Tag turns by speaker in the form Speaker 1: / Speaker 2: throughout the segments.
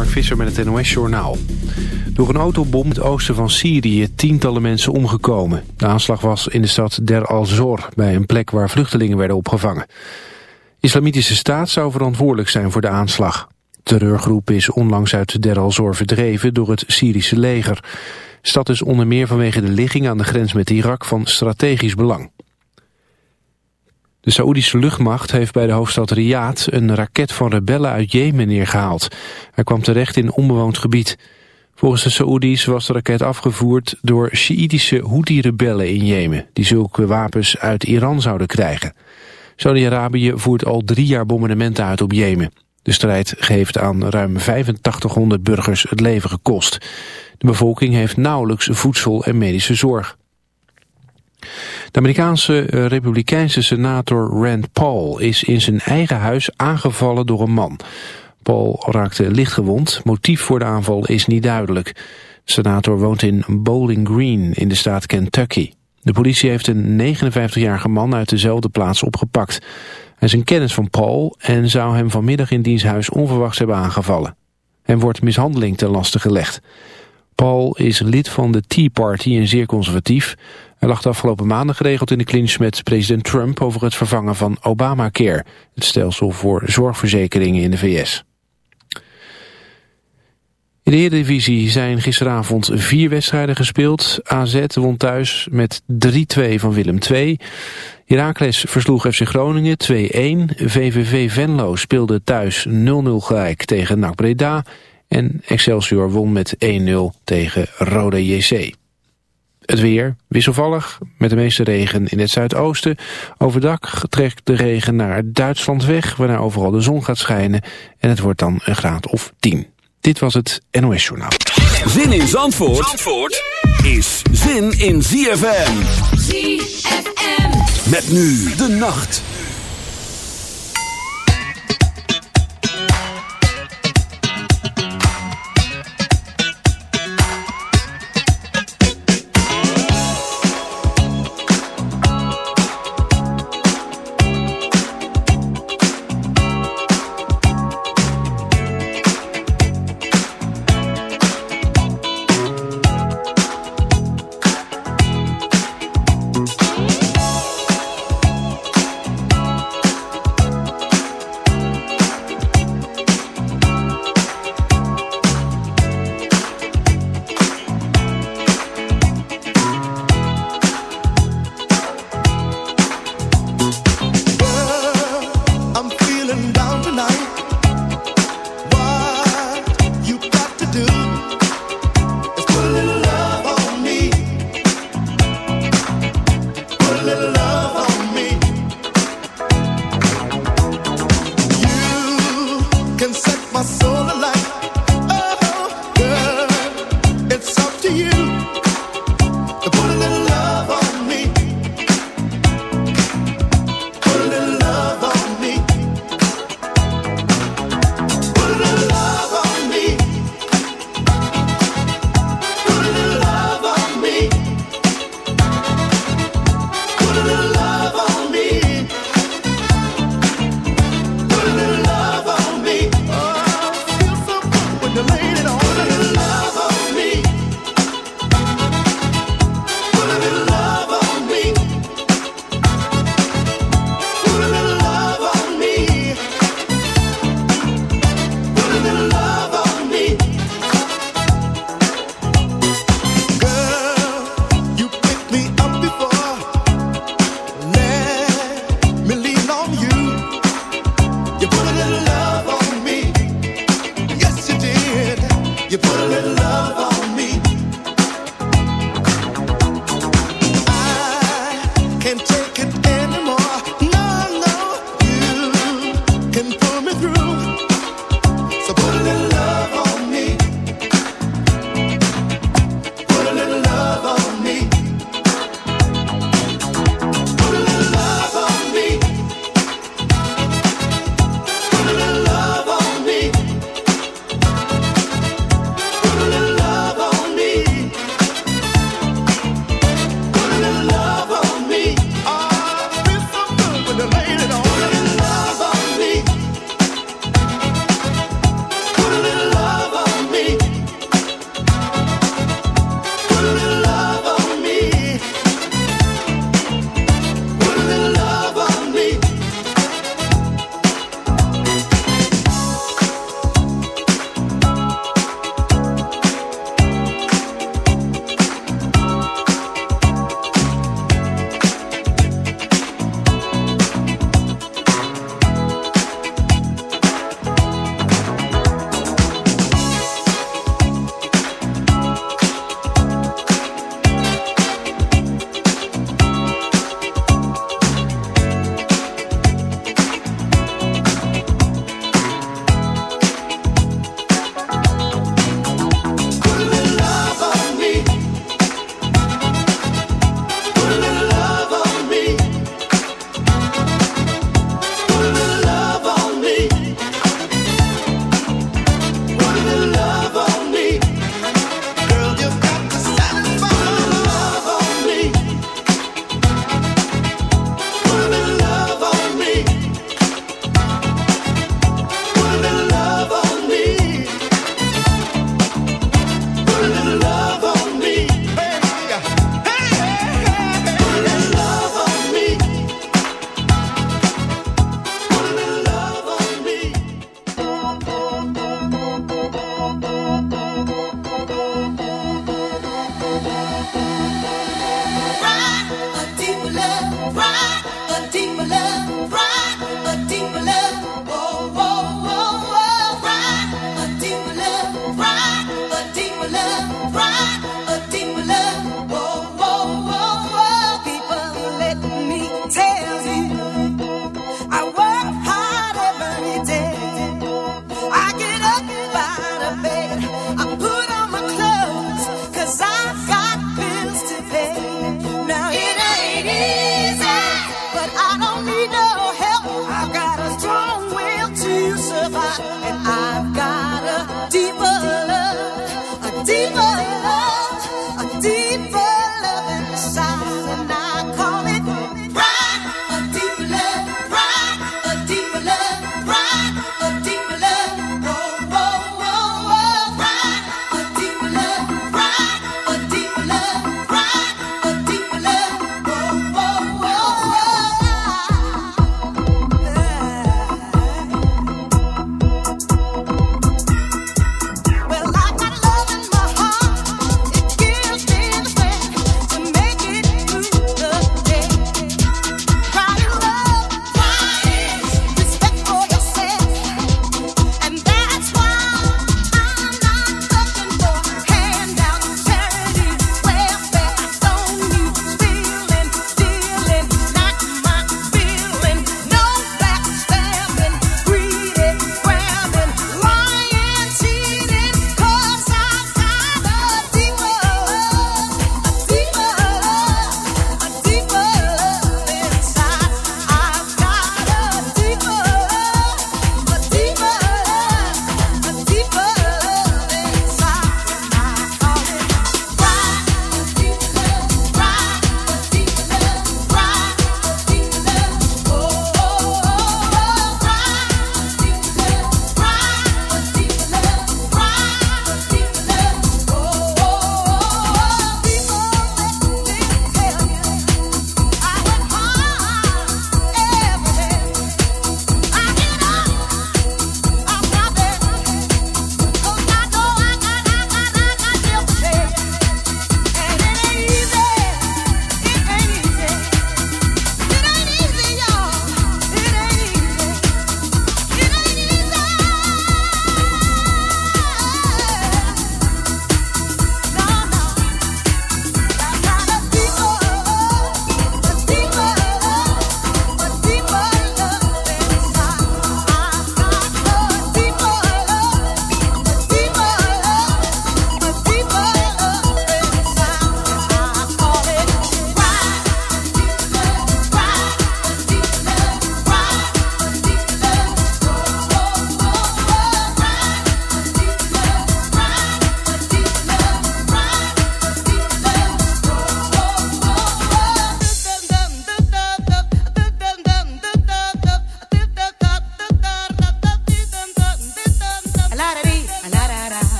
Speaker 1: Mark Visser met het NOS-journaal. Door een autobom in het oosten van Syrië tientallen mensen omgekomen. De aanslag was in de stad Der al-Zor, bij een plek waar vluchtelingen werden opgevangen. Islamitische staat zou verantwoordelijk zijn voor de aanslag. De terreurgroep is onlangs uit Der al-Zor verdreven door het Syrische leger. De stad is onder meer vanwege de ligging aan de grens met Irak van strategisch belang. De Saoedische luchtmacht heeft bij de hoofdstad Riyadh een raket van rebellen uit Jemen neergehaald. Hij kwam terecht in onbewoond gebied. Volgens de Saoedi's was de raket afgevoerd door Sjiïtische Houthi-rebellen in Jemen... die zulke wapens uit Iran zouden krijgen. Saudi-Arabië voert al drie jaar bombardementen uit op Jemen. De strijd heeft aan ruim 8500 burgers het leven gekost. De bevolking heeft nauwelijks voedsel en medische zorg. De Amerikaanse eh, republikeinse senator Rand Paul is in zijn eigen huis aangevallen door een man. Paul raakte lichtgewond, motief voor de aanval is niet duidelijk. De senator woont in Bowling Green in de staat Kentucky. De politie heeft een 59-jarige man uit dezelfde plaats opgepakt. Hij is een kennis van Paul en zou hem vanmiddag in diens huis onverwachts hebben aangevallen. Hem wordt mishandeling ten laste gelegd. Paul is lid van de Tea Party en zeer conservatief. Hij lag de afgelopen maanden geregeld in de clinch met president Trump over het vervangen van Obamacare, het stelsel voor zorgverzekeringen in de VS. In de Eredivisie zijn gisteravond vier wedstrijden gespeeld. AZ won thuis met 3-2 van Willem II. Heracles versloeg FC Groningen 2-1. VVV Venlo speelde thuis 0-0 gelijk tegen NAC Breda. En Excelsior won met 1-0 tegen Rode JC. Het weer wisselvallig, met de meeste regen in het zuidoosten. Overdag trekt de regen naar Duitsland weg, waarna overal de zon gaat schijnen. En het wordt dan een graad of 10. Dit was het NOS Journaal.
Speaker 2: Zin in Zandvoort, Zandvoort is zin in ZFM. ZFM. Met nu de nacht.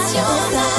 Speaker 3: It's your life.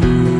Speaker 4: Become